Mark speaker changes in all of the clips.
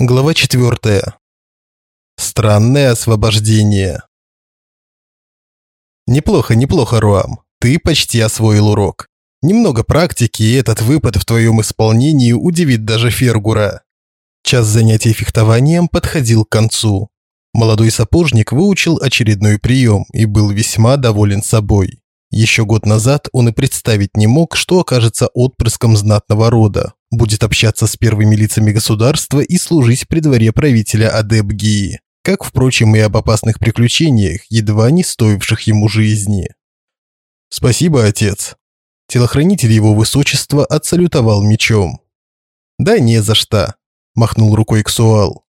Speaker 1: Глава 4. Странное освобождение. Неплохо, неплохо, Руам. Ты почти освоил урок. Немного практики, и этот выпад в твоем исполнении удивит даже Фергура. Час занятий фехтованием подходил к концу. Молодой сапожник выучил очередной прием и был весьма доволен собой. Еще год назад он и представить не мог, что окажется отпрыском знатного рода, будет общаться с первыми лицами государства и служить при дворе правителя Адебгии, как, впрочем, и об опасных приключениях, едва не стоивших ему жизни. «Спасибо, отец». Телохранитель его высочества отсалютовал мечом. «Да не за что», – махнул рукой Ксуал.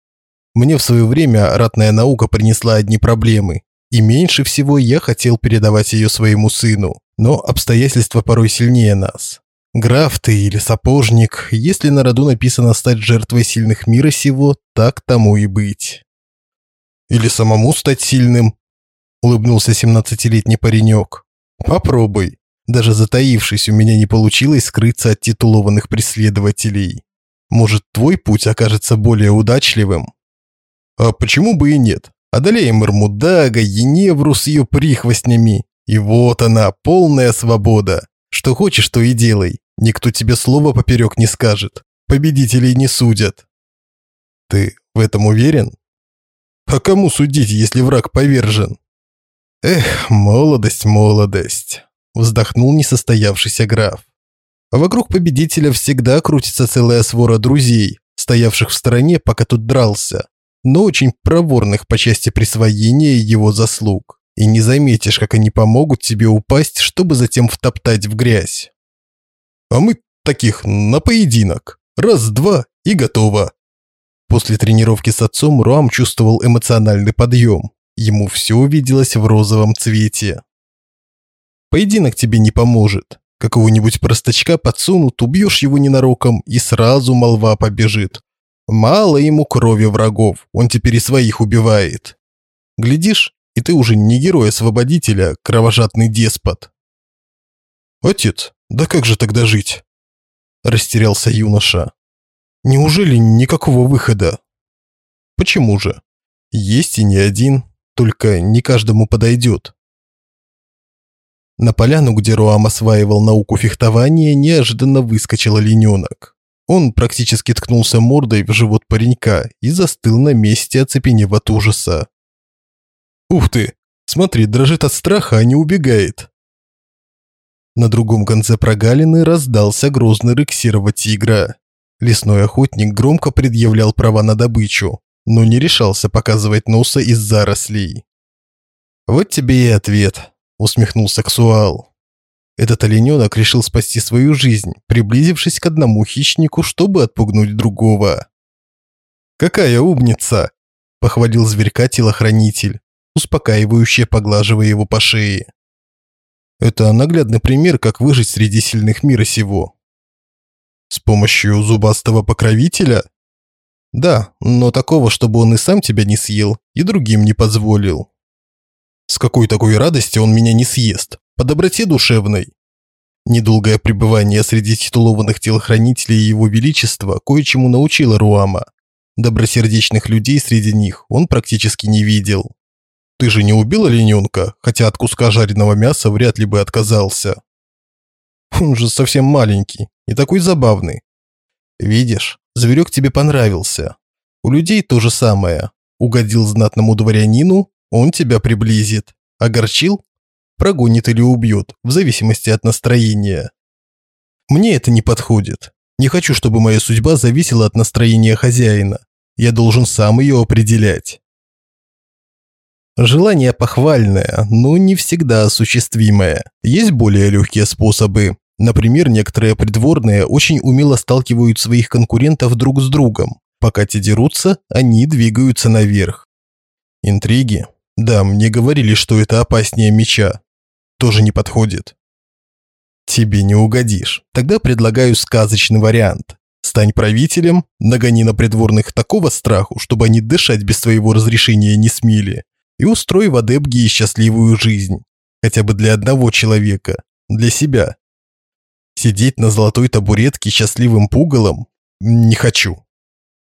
Speaker 1: «Мне в свое время ратная наука принесла одни проблемы, и меньше всего я хотел передавать ее своему сыну, но обстоятельства порой сильнее нас. Граф ты или сапожник, если на роду написано стать жертвой сильных мира сего, так тому и быть. Или самому стать сильным, улыбнулся семнадцатилетний паренек. Попробуй. Даже затаившись, у меня не получилось скрыться от титулованных преследователей. Может, твой путь окажется более удачливым? А почему бы и нет? Одолеем Ирмудага, Еневру с ее прихвостнями. И вот она, полная свобода. Что хочешь, то и делай. Никто тебе слова поперек не скажет. Победителей не судят. Ты в этом уверен? А кому судить, если враг повержен? Эх, молодость, молодость. Вздохнул несостоявшийся граф. А вокруг победителя всегда крутится целая свора друзей, стоявших в стороне, пока тут дрался, но очень проворных по части присвоения его заслуг и не заметишь, как они помогут тебе упасть, чтобы затем втоптать в грязь. А мы таких на поединок. Раз-два и готово. После тренировки с отцом Руам чувствовал эмоциональный подъем. Ему все увиделось в розовом цвете. Поединок тебе не поможет. Какого-нибудь простачка подсунут, убьешь его ненароком, и сразу молва побежит. Мало ему крови врагов, он теперь и своих убивает. Глядишь, и ты уже не герой-освободителя, кровожадный деспот. Отец, да как же тогда жить? Растерялся юноша. Неужели никакого выхода? Почему же? Есть и не один, только не каждому подойдет. На поляну, где Руам осваивал науку фехтования, неожиданно выскочил олененок. Он практически ткнулся мордой в живот паренька и застыл на месте, оцепенев от ужаса. Ух ты! Смотри, дрожит от страха, а не убегает. На другом конце прогалины раздался грозный рык серого тигра. Лесной охотник громко предъявлял права на добычу, но не решался показывать носа из зарослей. «Вот тебе и ответ», – усмехнулся Ксуал. Этот олененок решил спасти свою жизнь, приблизившись к одному хищнику, чтобы отпугнуть другого. «Какая умница!» – похвалил зверька телохранитель успокаивающе поглаживая его по шее. Это наглядный пример, как выжить среди сильных мира сего. С помощью зубастого покровителя? Да, но такого, чтобы он и сам тебя не съел, и другим не позволил. С какой такой радости он меня не съест? По доброте душевной. Недолгое пребывание среди титулованных телохранителей его величества кое-чему научило Руама. Добросердечных людей среди них он практически не видел. Ты же не убил олененка, хотя от куска жареного мяса вряд ли бы отказался. Он же совсем маленький и такой забавный. Видишь, зверек тебе понравился. У людей то же самое. Угодил знатному дворянину, он тебя приблизит. Огорчил? Прогонит или убьет, в зависимости от настроения. Мне это не подходит. Не хочу, чтобы моя судьба зависела от настроения хозяина. Я должен сам ее определять. Желание похвальное, но не всегда осуществимое. Есть более легкие способы. Например, некоторые придворные очень умело сталкивают своих конкурентов друг с другом. Пока те дерутся, они двигаются наверх. Интриги? Да, мне говорили, что это опаснее меча. Тоже не подходит. Тебе не угодишь. Тогда предлагаю сказочный вариант. Стань правителем, нагони на придворных такого страху, чтобы они дышать без твоего разрешения не смели и устрой в Адепгии счастливую жизнь. Хотя бы для одного человека. Для себя. Сидеть на золотой табуретке счастливым пугалом? Не хочу.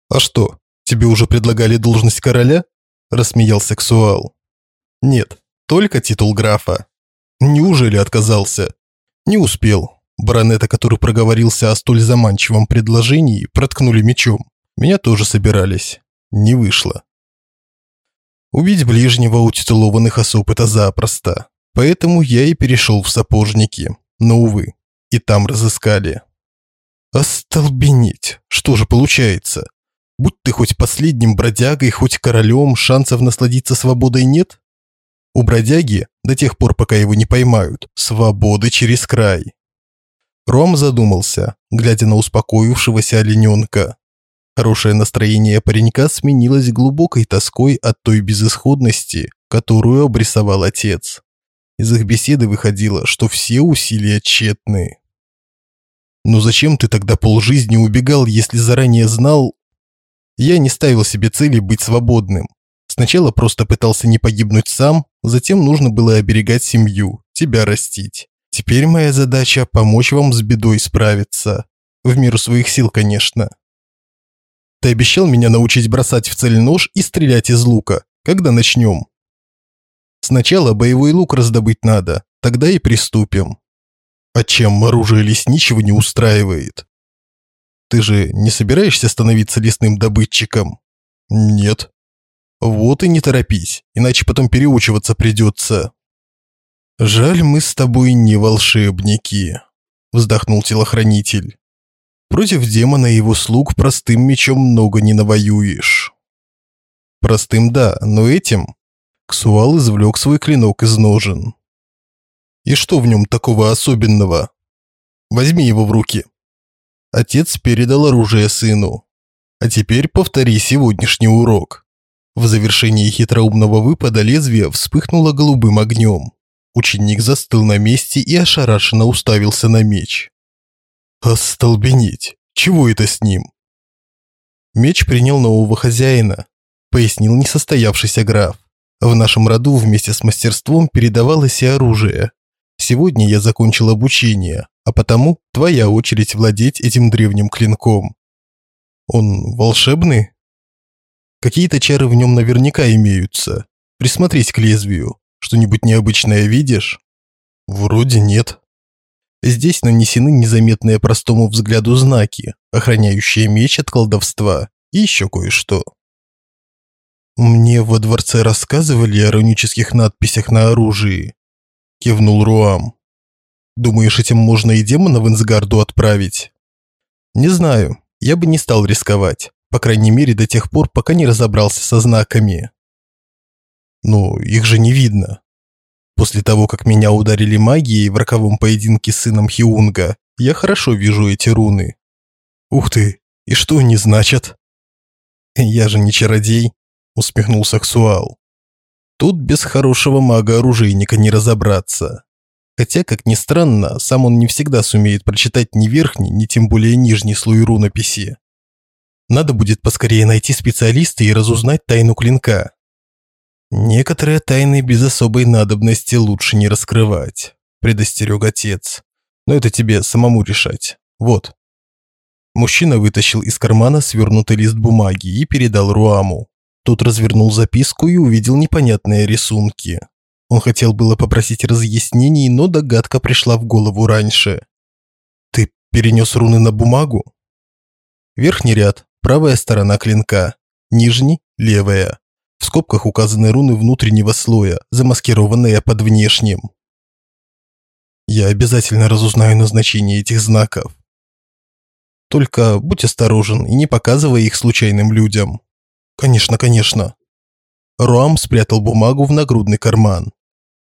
Speaker 1: А что? Тебе уже предлагали должность короля? Рассмеялся Ксуал. Нет, только титул графа. Неужели отказался? Не успел. Баронета, который проговорился о столь заманчивом предложении, проткнули мечом. Меня тоже собирались. Не вышло. Убить ближнего у титулованных особ это запросто. Поэтому я и перешел в сапожники. Но, увы, и там разыскали. Остолбенеть. Что же получается? Будь ты хоть последним бродягой, хоть королем, шансов насладиться свободой нет? У бродяги, до тех пор, пока его не поймают, свободы через край. Ром задумался, глядя на успокоившегося олененка. Хорошее настроение паренька сменилось глубокой тоской от той безысходности, которую обрисовал отец. Из их беседы выходило, что все усилия тщетны. «Но зачем ты тогда полжизни убегал, если заранее знал...» Я не ставил себе цели быть свободным. Сначала просто пытался не погибнуть сам, затем нужно было оберегать семью, тебя растить. Теперь моя задача – помочь вам с бедой справиться. В меру своих сил, конечно. Ты обещал меня научить бросать в цель нож и стрелять из лука. Когда начнем? Сначала боевой лук раздобыть надо, тогда и приступим. А чем оружие лесничего не устраивает? Ты же не собираешься становиться лесным добытчиком? Нет. Вот и не торопись, иначе потом переучиваться придется. Жаль, мы с тобой не волшебники, вздохнул телохранитель. Против демона и его слуг простым мечом много не навоюешь. Простым да, но этим Ксуал извлек свой клинок из ножен. И что в нем такого особенного? Возьми его в руки. Отец передал оружие сыну. А теперь повтори сегодняшний урок. В завершении хитроумного выпада лезвие вспыхнуло голубым огнем. Ученик застыл на месте и ошарашенно уставился на меч. «Остолбенеть! Чего это с ним?» Меч принял нового хозяина, пояснил несостоявшийся граф. В нашем роду вместе с мастерством передавалось и оружие. Сегодня я закончил обучение, а потому твоя очередь владеть этим древним клинком. Он волшебный? Какие-то чары в нем наверняка имеются. Присмотрись к лезвию. Что-нибудь необычное видишь? Вроде нет. Здесь нанесены незаметные простому взгляду знаки, охраняющие меч от колдовства, и еще кое-что. Мне во дворце рассказывали о рунических надписях на оружии, кивнул Руам. Думаешь, этим можно и демона в Инсгарду отправить? Не знаю, я бы не стал рисковать. По крайней мере, до тех пор, пока не разобрался со знаками. Ну, их же не видно. После того, как меня ударили магией в роковом поединке с сыном Хиунга, я хорошо вижу эти руны. Ух ты, и что они значат? Я же не чародей, усмехнулся Ксуал. Тут без хорошего мага-оружейника не разобраться. Хотя, как ни странно, сам он не всегда сумеет прочитать ни верхний, ни тем более нижний слой рунописи. Надо будет поскорее найти специалиста и разузнать тайну клинка. Некоторые тайны без особой надобности лучше не раскрывать, предостерег отец. Но это тебе самому решать. Вот. Мужчина вытащил из кармана свернутый лист бумаги и передал Руаму. Тот развернул записку и увидел непонятные рисунки. Он хотел было попросить разъяснений, но догадка пришла в голову раньше. Ты перенес руны на бумагу? Верхний ряд, правая сторона клинка, нижний левая. В скобках указаны руны внутреннего слоя, замаскированные под внешним. Я обязательно разузнаю назначение этих знаков. Только будь осторожен и не показывай их случайным людям. Конечно, конечно. Руам спрятал бумагу в нагрудный карман.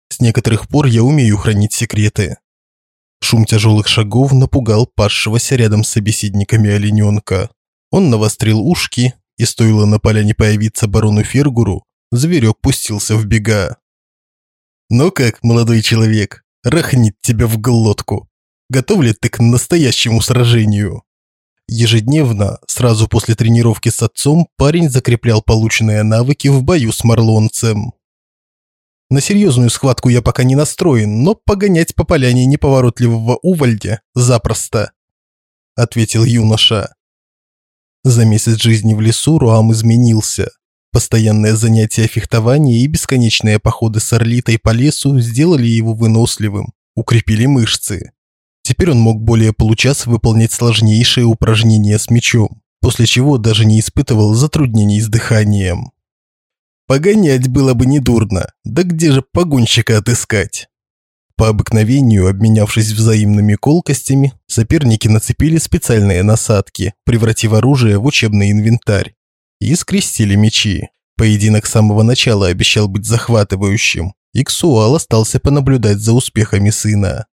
Speaker 1: С некоторых пор я умею хранить секреты. Шум тяжелых шагов напугал пасшегося рядом с собеседниками олененка. Он навострил ушки, и стоило на поляне появиться барону Фергуру, зверек пустился в бега. «Ну как, молодой человек, рахнит тебя в глотку. Готов ли ты к настоящему сражению?» Ежедневно, сразу после тренировки с отцом, парень закреплял полученные навыки в бою с марлонцем. На серьезную схватку я пока не настроен, но погонять по поляне неповоротливого увольдя запросто, ответил юноша. За месяц жизни в лесу Руам изменился. Постоянное занятие фехтования и бесконечные походы с Орлитой по лесу сделали его выносливым, укрепили мышцы. Теперь он мог более получаса выполнять сложнейшие упражнения с мечом, после чего даже не испытывал затруднений с дыханием. Погонять было бы недурно, да где же погонщика отыскать? По обыкновению, обменявшись взаимными колкостями, соперники нацепили специальные насадки, превратив оружие в учебный инвентарь, и скрестили мечи. Поединок с самого начала обещал быть захватывающим, и Ксуал остался понаблюдать за успехами сына.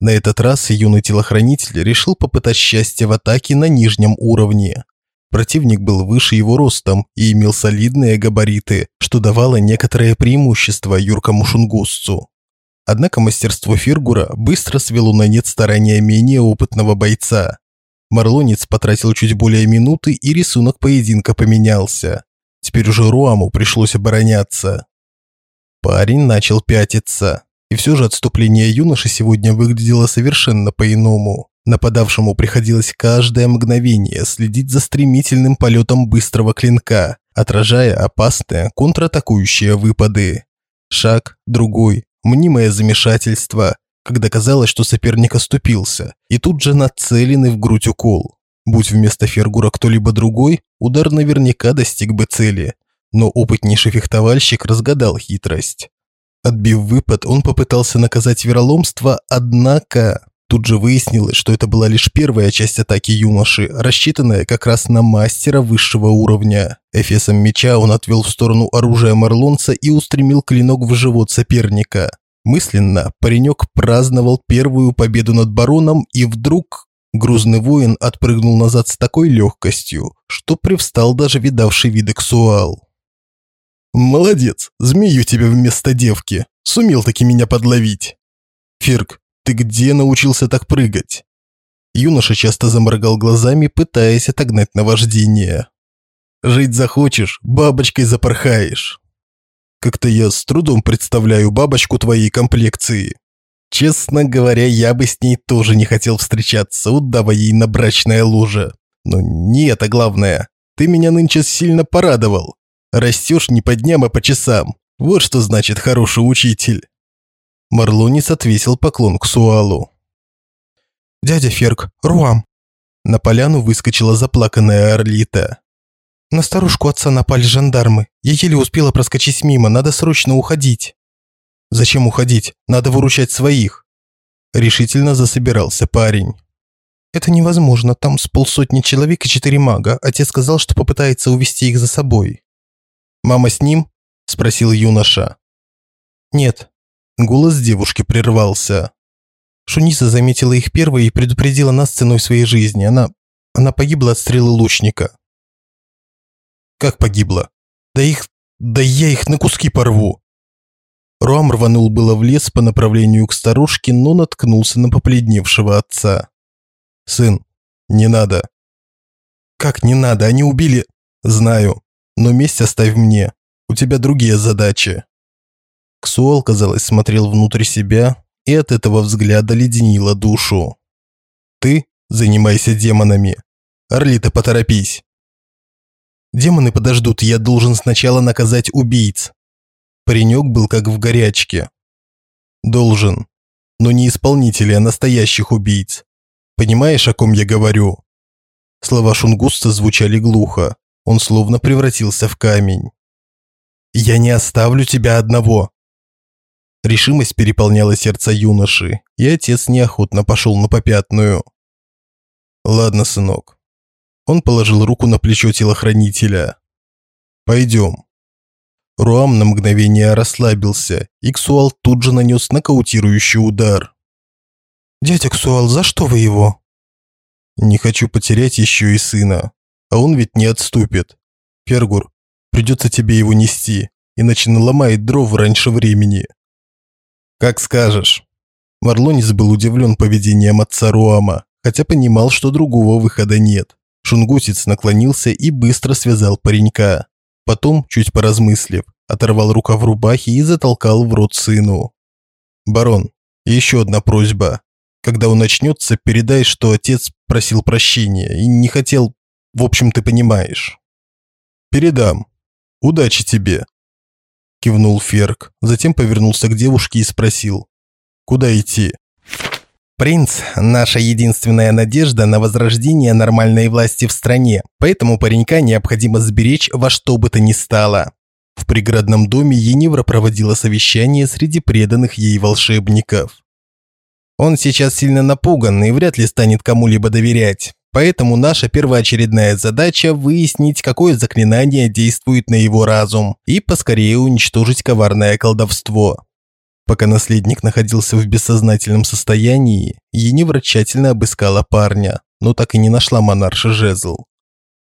Speaker 1: На этот раз юный телохранитель решил попытать счастье в атаке на нижнем уровне. Противник был выше его ростом и имел солидные габариты, что давало некоторое преимущество юркому шунгусцу. Однако мастерство Фиргура быстро свело на нет старания менее опытного бойца. Марлонец потратил чуть более минуты, и рисунок поединка поменялся. Теперь уже Руаму пришлось обороняться. Парень начал пятиться. И все же отступление юноши сегодня выглядело совершенно по-иному. Нападавшему приходилось каждое мгновение следить за стремительным полетом быстрого клинка, отражая опасные контратакующие выпады. Шаг, другой, мнимое замешательство, когда казалось, что соперник оступился, и тут же нацеленный в грудь укол. Будь вместо Фергура кто-либо другой, удар наверняка достиг бы цели, но опытнейший фехтовальщик разгадал хитрость. Отбив выпад, он попытался наказать вероломство, однако тут же выяснилось, что это была лишь первая часть атаки юноши, рассчитанная как раз на мастера высшего уровня. Эфесом меча он отвел в сторону оружия марлонца и устремил клинок в живот соперника. Мысленно паренек праздновал первую победу над бароном, и вдруг грузный воин отпрыгнул назад с такой легкостью, что привстал даже видавший виды Ксуал. «Молодец, змею тебе вместо девки, сумел таки меня подловить». «Фирк, ты где научился так прыгать?» Юноша часто заморгал глазами, пытаясь отогнать наваждение. «Жить захочешь, бабочкой запорхаешь». Как-то я с трудом представляю бабочку твоей комплекции. Честно говоря, я бы с ней тоже не хотел встречаться, удава ей на брачное ложе. Но не это главное. Ты меня нынче сильно порадовал. Растешь не по дням, а по часам. Вот что значит хороший учитель. Марлонис отвесил поклон к Суалу. «Дядя Ферк, Руам!» На поляну выскочила заплаканная Орлита. На старушку отца напали жандармы. Я еле успела проскочить мимо, надо срочно уходить. Зачем уходить? Надо выручать своих. Решительно засобирался парень. Это невозможно, там с полсотни человек и четыре мага. Отец сказал, что попытается увести их за собой. Мама с ним? спросил юноша. Нет. Голос девушки прервался. Шуниса заметила их первой и предупредила нас ценой своей жизни. Она она погибла от стрелы лучника. Как погибла? Да их... Да я их на куски порву!» Руам рванул было в лес по направлению к старушке, но наткнулся на побледневшего отца. «Сын, не надо». «Как не надо? Они убили...» «Знаю, но месть оставь мне. У тебя другие задачи». Ксуал, казалось, смотрел внутрь себя, и от этого взгляда леденило душу. «Ты занимайся демонами. Орлита, поторопись. Демоны подождут, я должен сначала наказать убийц. Паренек был как в горячке. Должен. Но не исполнители, а настоящих убийц. Понимаешь, о ком я говорю? Слова Шунгуста звучали глухо. Он словно превратился в камень. «Я не оставлю тебя одного!» Решимость переполняла сердце юноши, и отец неохотно пошел на попятную. «Ладно, сынок, он положил руку на плечо телохранителя. «Пойдем». Руам на мгновение расслабился, и Ксуал тут же нанес нокаутирующий удар. «Дядя Ксуал, за что вы его?» «Не хочу потерять еще и сына, а он ведь не отступит. Фергур, придется тебе его нести, иначе наломает дров раньше времени». «Как скажешь». Марлонис был удивлен поведением отца Руама, хотя понимал, что другого выхода нет. Шунгусец наклонился и быстро связал паренька. Потом, чуть поразмыслив, оторвал рукав рубахи и затолкал в рот сыну. «Барон, еще одна просьба. Когда он начнется, передай, что отец просил прощения и не хотел В общем, ты понимаешь. Передам. Удачи тебе. Кивнул Ферк, затем повернулся к девушке и спросил. Куда идти?
Speaker 2: Принц – наша единственная надежда на возрождение нормальной власти в стране, поэтому паренька необходимо сберечь во что бы то ни стало.
Speaker 1: В приградном доме Еневра проводила совещание среди преданных ей волшебников.
Speaker 2: Он сейчас сильно напуган и вряд ли станет кому-либо доверять. Поэтому наша первоочередная задача – выяснить, какое заклинание действует на его разум, и поскорее уничтожить коварное колдовство.
Speaker 1: Пока наследник находился в бессознательном состоянии, Еневра тщательно обыскала парня, но так и не нашла монарша жезл.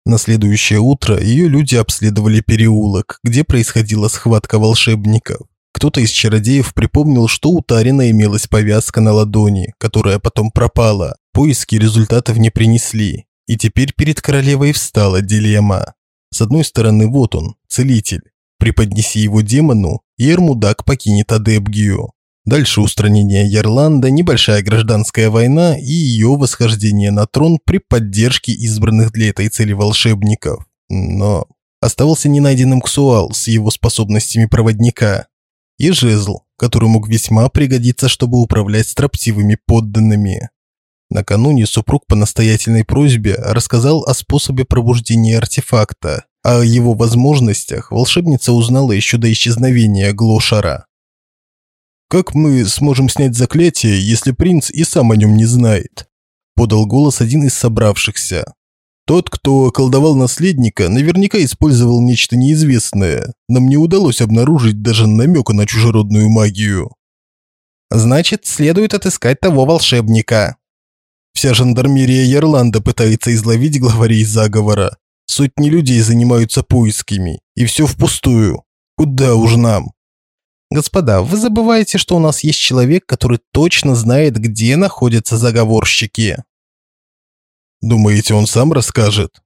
Speaker 1: На следующее утро ее люди обследовали переулок, где происходила схватка волшебников. Кто-то из чародеев припомнил, что у Тарина имелась повязка на ладони, которая потом пропала. Поиски результатов не принесли, и теперь перед королевой встала дилемма. С одной стороны, вот он, целитель. Преподнеси его демону, и Эрмудак покинет Адебгию. Дальше устранение Ярланда, небольшая гражданская война и ее восхождение на трон при поддержке избранных для этой цели волшебников. Но оставался ненайденным Ксуал с его способностями проводника и жезл, который мог весьма пригодиться, чтобы управлять строптивыми подданными. Накануне супруг по настоятельной просьбе рассказал о способе пробуждения артефакта, о его возможностях волшебница узнала еще до исчезновения Глошара. «Как мы сможем снять заклятие, если принц и сам о нем не знает?» – подал голос один из собравшихся. «Тот, кто колдовал наследника, наверняка использовал нечто неизвестное. Нам не удалось обнаружить даже намека на чужеродную магию».
Speaker 2: «Значит, следует отыскать того волшебника».
Speaker 1: Вся жандармерия Ярланда пытается изловить главарей заговора. Сотни людей занимаются поисками, и все впустую. Куда уж нам?
Speaker 2: Господа, вы забываете, что у нас есть человек, который точно знает, где находятся заговорщики.
Speaker 1: Думаете, он сам расскажет?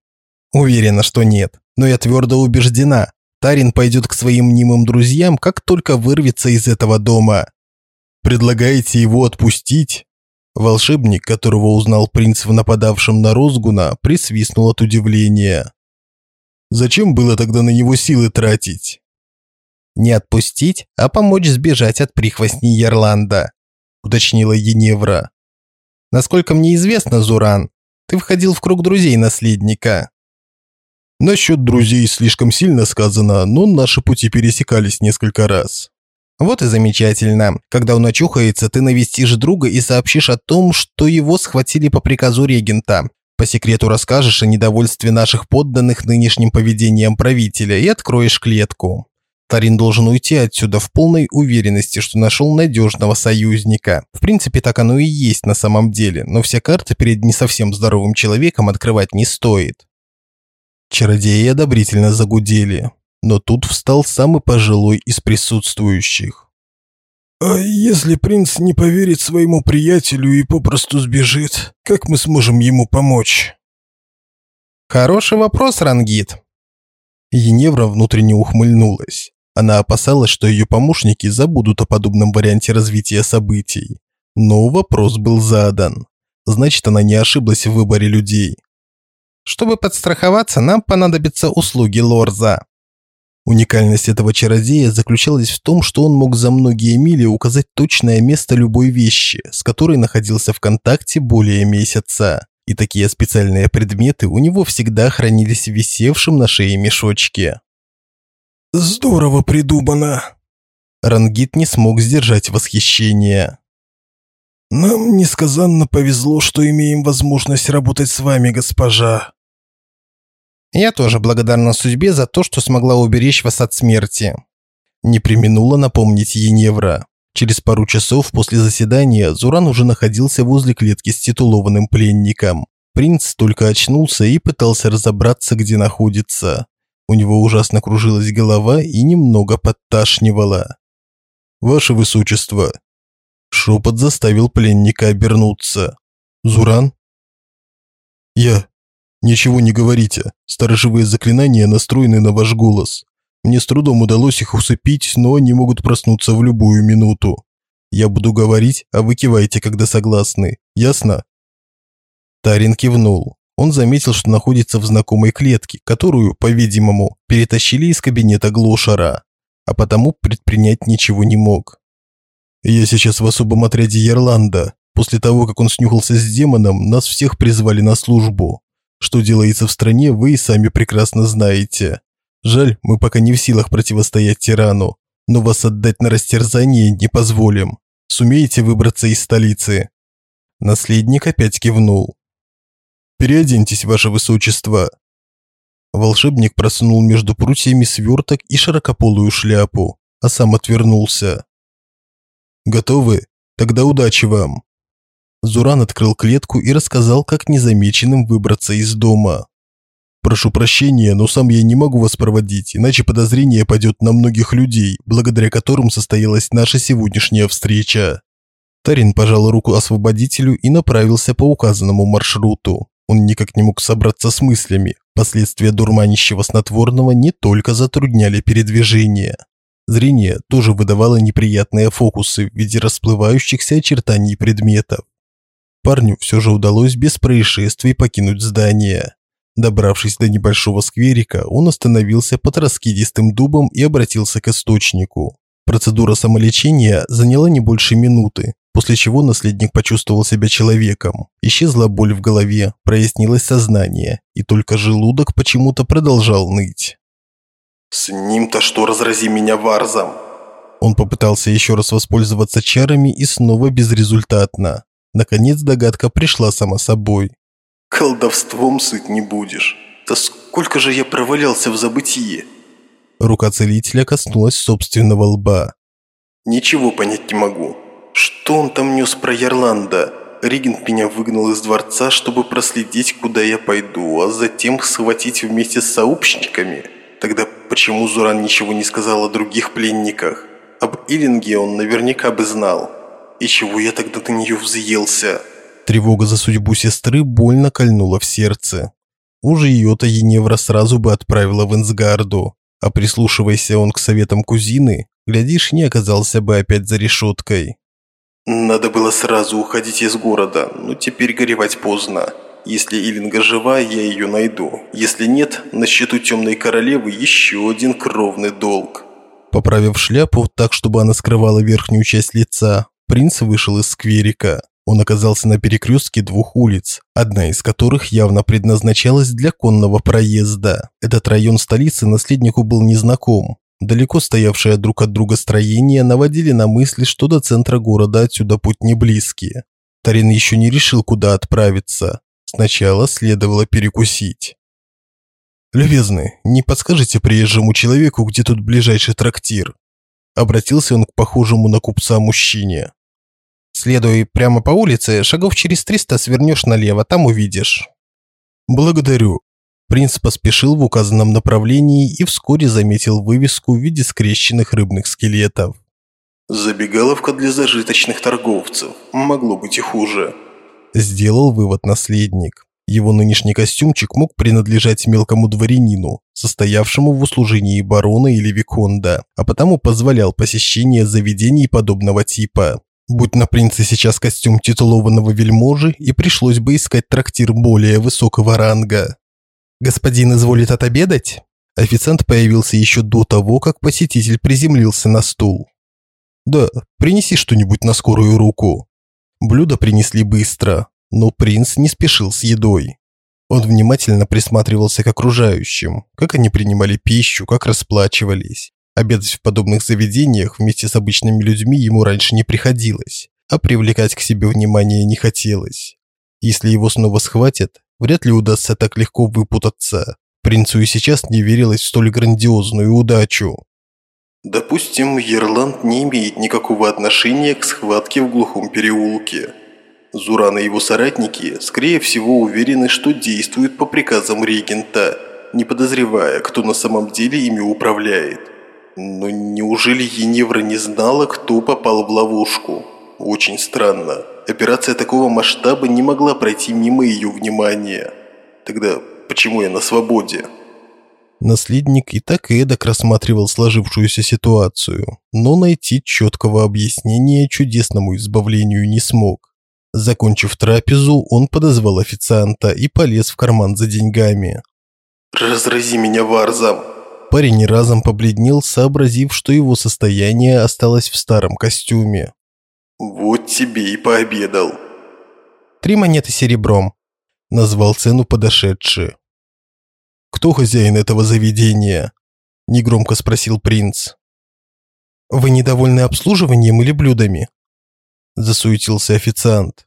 Speaker 2: Уверена, что нет, но я твердо убеждена. Тарин пойдет к своим мнимым друзьям, как только вырвется из этого дома.
Speaker 1: Предлагаете его отпустить? Волшебник, которого узнал принц в нападавшем на Розгуна, присвистнул от удивления. Зачем было тогда на него силы тратить?
Speaker 2: Не отпустить, а помочь сбежать от прихвостней Ярланда, уточнила Еневра. Насколько мне известно, Зуран, ты входил в круг друзей наследника.
Speaker 1: Насчет друзей слишком сильно сказано, но наши пути пересекались несколько раз.
Speaker 2: Вот и замечательно. Когда он очухается, ты навестишь друга и сообщишь о том, что его схватили по приказу регента. По секрету расскажешь о недовольстве наших подданных нынешним поведением правителя и откроешь клетку. Тарин должен уйти отсюда в полной уверенности, что нашел надежного союзника. В принципе, так оно и есть на самом деле, но все карты перед не совсем здоровым человеком открывать не стоит.
Speaker 1: Чародеи одобрительно загудели, но тут встал самый пожилой из присутствующих. «А если принц не поверит своему приятелю и попросту сбежит, как мы сможем ему помочь?»
Speaker 2: «Хороший вопрос, Рангит».
Speaker 1: Еневра внутренне ухмыльнулась. Она опасалась, что ее помощники забудут о подобном варианте развития событий. Но вопрос был задан. Значит, она не ошиблась в выборе людей.
Speaker 2: Чтобы подстраховаться, нам понадобятся услуги Лорза.
Speaker 1: Уникальность этого чародея заключалась в том, что он мог за многие мили указать точное место любой вещи, с которой находился в контакте более месяца. И такие специальные предметы у него всегда хранились в висевшем на шее мешочке. Здорово придумано. Рангит не смог сдержать восхищение. Нам несказанно повезло, что имеем возможность работать с вами, госпожа.
Speaker 2: Я тоже благодарна судьбе за то, что смогла уберечь вас от смерти.
Speaker 1: Не применула напомнить Еневра. Через пару часов после заседания Зуран уже находился возле клетки с титулованным пленником. Принц только очнулся и пытался разобраться, где находится. У него ужасно кружилась голова и немного подташнивало. «Ваше Высочество!» Шепот заставил пленника обернуться. «Зуран?» «Я. Ничего не говорите. Сторожевые заклинания настроены на ваш голос. Мне с трудом удалось их усыпить, но они могут проснуться в любую минуту. Я буду говорить, а вы кивайте, когда согласны. Ясно?» Тарин кивнул. Он заметил, что находится в знакомой клетке, которую, по-видимому, перетащили из кабинета Глошера, а потому предпринять ничего не мог. «Я сейчас в особом отряде Ерланда. После того, как он снюхался с демоном, нас всех призвали на службу. Что делается в стране, вы и сами прекрасно знаете. Жаль, мы пока не в силах противостоять тирану, но вас отдать на растерзание не позволим. Сумеете выбраться из столицы?» Наследник опять кивнул. «Переоденьтесь, ваше высочество». Волшебник просунул между прутьями сверток и широкополую шляпу, а сам отвернулся. «Готовы? Тогда удачи вам!» Зуран открыл клетку и рассказал, как незамеченным выбраться из дома. «Прошу прощения, но сам я не могу вас проводить, иначе подозрение пойдет на многих людей, благодаря которым состоялась наша сегодняшняя встреча». Тарин пожал руку освободителю и направился по указанному маршруту. Он никак не мог собраться с мыслями. Последствия дурманящего снотворного не только затрудняли передвижение. Зрение тоже выдавало неприятные фокусы в виде расплывающихся очертаний предметов. Парню все же удалось без происшествий покинуть здание. Добравшись до небольшого скверика, он остановился под раскидистым дубом и обратился к источнику. Процедура самолечения заняла не больше минуты, после чего наследник почувствовал себя человеком. Исчезла боль в голове, прояснилось сознание, и только желудок почему-то продолжал ныть.
Speaker 2: «С ним-то что, разрази меня варзом!»
Speaker 1: Он попытался еще раз воспользоваться чарами и снова безрезультатно. Наконец догадка пришла сама собой.
Speaker 2: «Колдовством сыт не будешь. Да сколько же я провалялся в забытие!»
Speaker 1: Рука целителя коснулась собственного лба.
Speaker 2: «Ничего понять не могу. Что он там нес про Ярланда? Регент меня выгнал из дворца, чтобы проследить, куда я пойду, а затем схватить вместе с сообщниками. Тогда почему Зуран ничего не сказал о других пленниках? Об Илинге он наверняка бы знал. И чего я тогда на нее взъелся?»
Speaker 1: Тревога за судьбу сестры больно кольнула в сердце. Уже ее-то Еневра сразу бы отправила в Инсгарду, а прислушивайся он к советам кузины, глядишь, не оказался бы опять за решеткой.
Speaker 2: Надо было сразу уходить из города, но теперь горевать поздно. Если Илинга жива, я ее найду. Если нет, на счету Темной Королевы еще один кровный долг.
Speaker 1: Поправив шляпу так, чтобы она скрывала верхнюю часть лица, принц вышел из скверика. Он оказался на перекрестке двух улиц, одна из которых явно предназначалась для конного проезда. Этот район столицы наследнику был незнаком. Далеко стоявшие друг от друга строения наводили на мысли, что до центра города отсюда путь не близкий. Тарин еще не решил, куда отправиться. Сначала следовало перекусить. «Любезный, не подскажете приезжему человеку, где тут ближайший трактир?» Обратился он к похожему на купца мужчине. «Следуй прямо по улице, шагов через триста свернешь налево, там увидишь». «Благодарю». Принц поспешил в указанном направлении и вскоре заметил вывеску в виде скрещенных рыбных скелетов.
Speaker 2: «Забегаловка для зажиточных торговцев. Могло быть и хуже»,
Speaker 1: сделал вывод наследник. Его нынешний костюмчик мог принадлежать мелкому дворянину, состоявшему в услужении барона или виконда, а потому позволял посещение заведений подобного типа. Будь на принце сейчас костюм титулованного вельможи, и пришлось бы искать трактир более высокого ранга. «Господин изволит отобедать?» Официант появился еще до того, как посетитель приземлился на стул. «Да, принеси что-нибудь на скорую руку». Блюдо принесли быстро, но принц не спешил с едой. Он внимательно присматривался к окружающим, как они принимали пищу, как расплачивались. Обедать в подобных заведениях вместе с обычными людьми ему раньше не приходилось, а привлекать к себе внимание не хотелось. Если его снова схватят, вряд ли удастся так легко выпутаться. Принцу и сейчас не верилось в столь грандиозную удачу.
Speaker 2: Допустим, Ерланд не имеет никакого отношения к схватке в глухом переулке. Зуран и его соратники, скорее всего, уверены, что действуют по приказам регента, не подозревая, кто на самом деле ими управляет. Но неужели Еневра не знала, кто попал в ловушку? Очень странно. Операция такого масштаба не могла пройти мимо ее внимания. Тогда почему я на свободе?
Speaker 1: Наследник и так и эдак рассматривал сложившуюся ситуацию, но найти четкого объяснения чудесному избавлению не смог.
Speaker 2: Закончив трапезу, он подозвал официанта и полез в карман за деньгами.
Speaker 1: «Разрази меня варзам!»
Speaker 2: Парень разом побледнел, сообразив, что его состояние осталось в старом костюме.
Speaker 1: «Вот тебе и пообедал!»
Speaker 2: «Три монеты серебром», – назвал цену подошедший. «Кто хозяин этого заведения?» – негромко спросил принц. «Вы недовольны обслуживанием или блюдами?» – засуетился официант.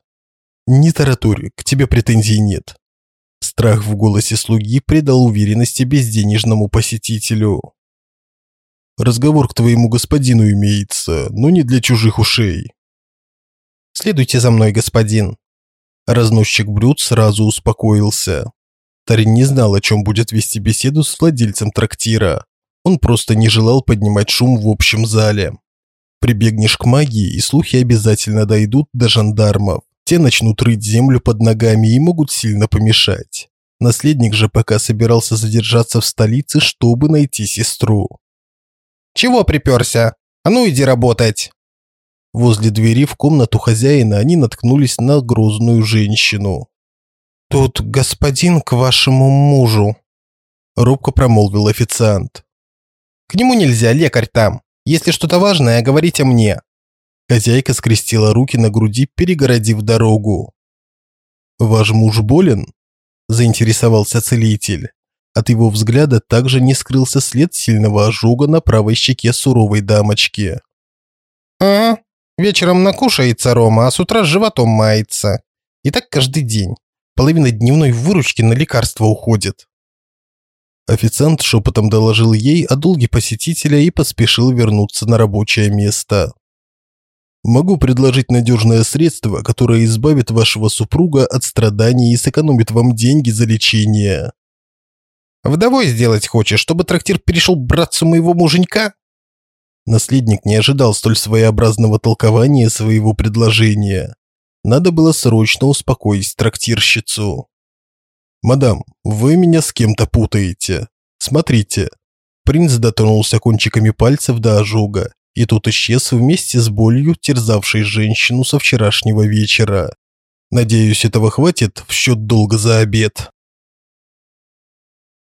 Speaker 2: «Не таратурь, к тебе претензий нет». Страх в голосе слуги придал уверенности безденежному посетителю. «Разговор к твоему господину имеется, но не для чужих ушей». «Следуйте за мной, господин». Разносчик блюд сразу успокоился. Тарин не знал, о чем будет вести беседу с владельцем трактира. Он просто не желал поднимать шум в общем зале. Прибегнешь к магии, и слухи обязательно дойдут до жандармов. Те начнут рыть землю под ногами и могут сильно помешать. Наследник же пока собирался задержаться в столице, чтобы найти сестру. «Чего приперся? А ну иди работать!» Возле двери в комнату хозяина они наткнулись на грозную женщину. «Тут господин к вашему мужу», – робко промолвил официант. «К нему нельзя, лекарь там. Если что-то важное, говорите мне. Хозяйка скрестила руки на груди, перегородив дорогу. «Ваш муж болен?» – заинтересовался целитель. От его взгляда также не скрылся след сильного ожога на правой щеке суровой дамочки. «А, вечером накушается Рома, а с утра животом мается. И так каждый день. Половина дневной выручки на лекарства уходит». Официант шепотом доложил ей о долге посетителя и поспешил вернуться на рабочее место. Могу предложить надежное средство, которое избавит вашего супруга от страданий и сэкономит вам деньги за лечение. Вдовой сделать хочешь, чтобы трактир перешел братцу моего муженька? Наследник не ожидал столь своеобразного толкования своего предложения. Надо было срочно успокоить трактирщицу. «Мадам, вы меня с кем-то путаете. Смотрите». Принц дотронулся кончиками пальцев до ожога и тут исчез вместе с болью, терзавшей женщину со вчерашнего вечера. Надеюсь, этого хватит в счет долга за обед.